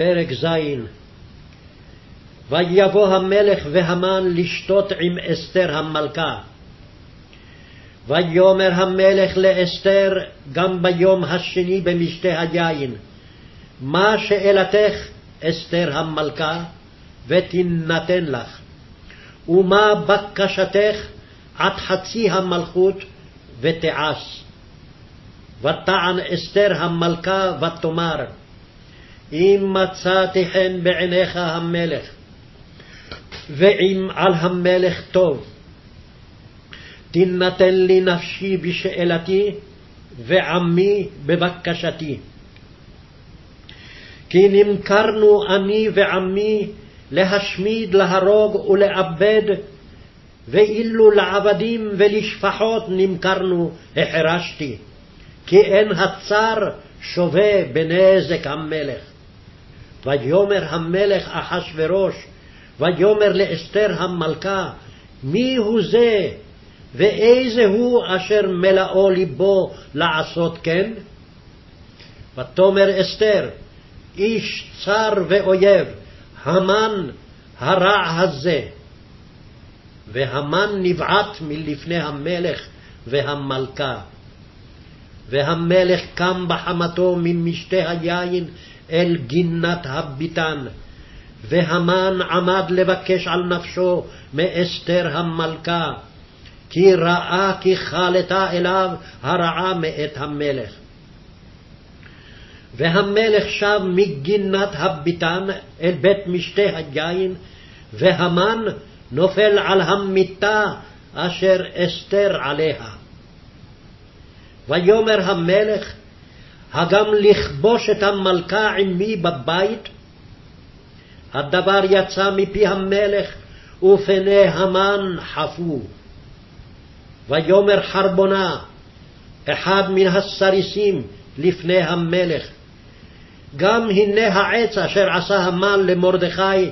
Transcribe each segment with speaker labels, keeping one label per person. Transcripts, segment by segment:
Speaker 1: פרק ז. ויבוא המלך והמן לשתות עם אסתר המלכה. ויאמר המלך לאסתר גם ביום השני במשתה היין, מה שאלתך, אסתר המלכה, ותינתן לך, ומה בקשתך עד חצי המלכות, ותעש. ותען אסתר המלכה ותאמר, אם מצאתי חן בעיניך המלך, ואם על המלך טוב, תינתן לי נפשי בשאלתי, ועמי בבקשתי. כי נמכרנו אני ועמי להשמיד, להרוג ולאבד, ואילו לעבדים ולשפחות נמכרנו, החרשתי, כי אין הצר שווה בנזק המלך. ויאמר המלך אחשורוש, ויאמר לאסתר המלכה, מי הוא זה, ואיזה הוא אשר מלאו ליבו לעשות כן? ותאמר אסתר, איש צר ואויב, המן הרע הזה. והמן נבעט מלפני המלך והמלכה. והמלך קם בחמתו ממשתה היין אל גינת הביתן, והמן עמד לבקש על נפשו מאסתר המלכה, כי ראה כי חלתה אליו הרעה מאת המלך. והמלך שב מגינת הביתן אל בית משתה היין, והמן נופל על המיטה אשר אסתר עליה. ויאמר המלך, הגם לכבוש את המלכה עמי בבית? הדבר יצא מפי המלך, ופני המן חפו. ויאמר חרבונה, אחד מן הסריסים לפני המלך, גם הנה העץ אשר עשה המן למרדכי,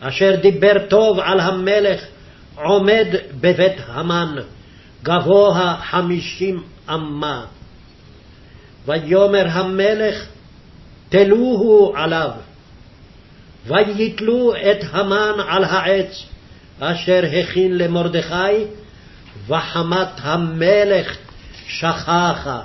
Speaker 1: אשר דיבר טוב על המלך, עומד בבית המן, גבוה חמישים אמה. ויאמר המלך, תלוהו עליו. ויתלו את המן על העץ, אשר הכין למרדכי, וחמת המלך שככה.